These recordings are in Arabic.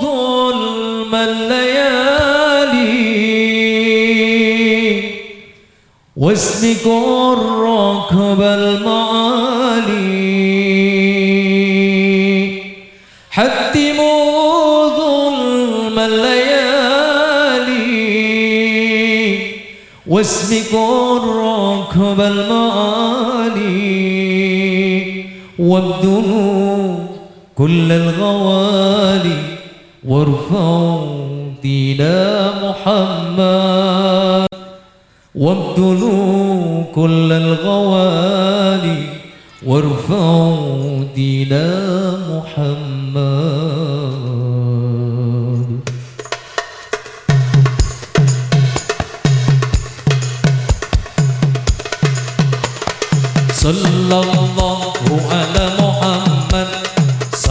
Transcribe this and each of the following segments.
ظلم الليالي. واسمك الركب المعالي. حتموا ظلم الليالي. واسمك الركب المعالي. وابذلوا كل الغوالي وارفعوا دين محمد وابذلوا كل الغوالي وارفعوا دين محمد. صلى الله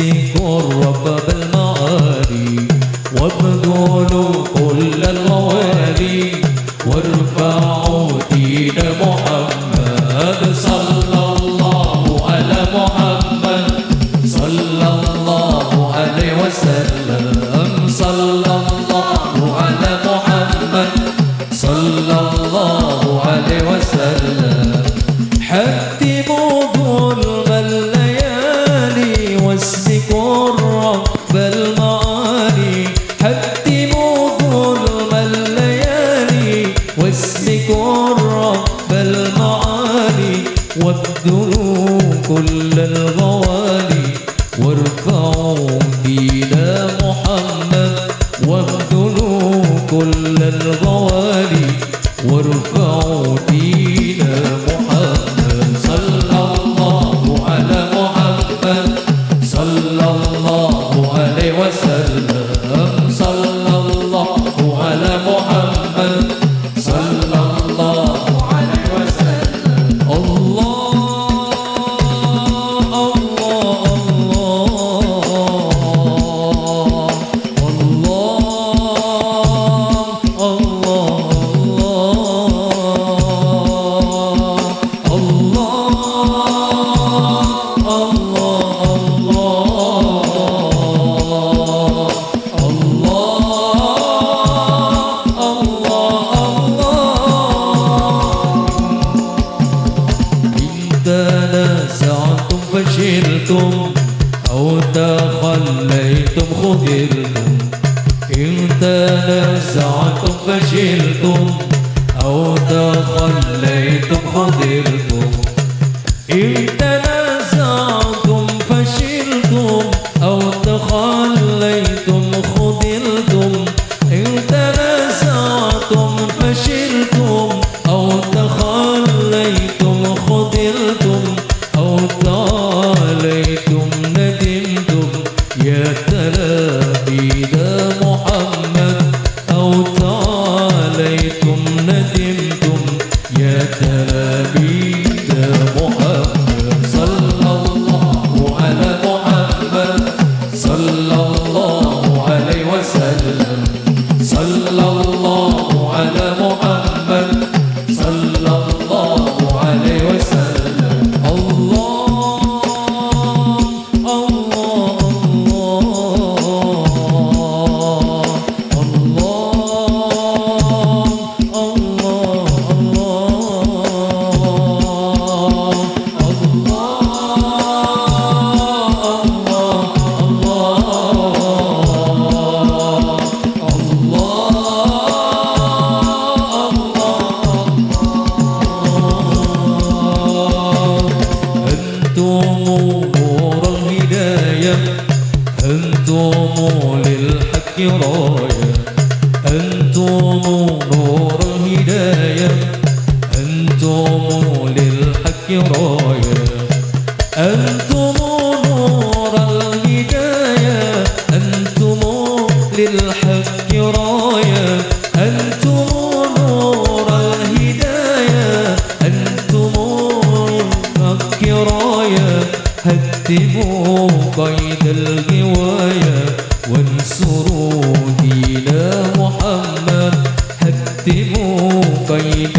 واسبقوا الرب بالمعالي وابذلوا كل الموالي وارفعوا دين محمد صلى الله على محمد صلى الله عليه وسلم. كل الغوالي وارفعوا دين فشلتم أو تخليتم خذلتم. إن تنازعتم فشلتم أو تخليتم خذلتم. إن تنازعتم فشلتم أو تخليتم أنتم نور الهداية. أنتم للحق راية. أنتم نور الهداية. أنتم للحق راية. اكتبوا قيد الغواية وانصروا دين محمد. اكتبوا قيد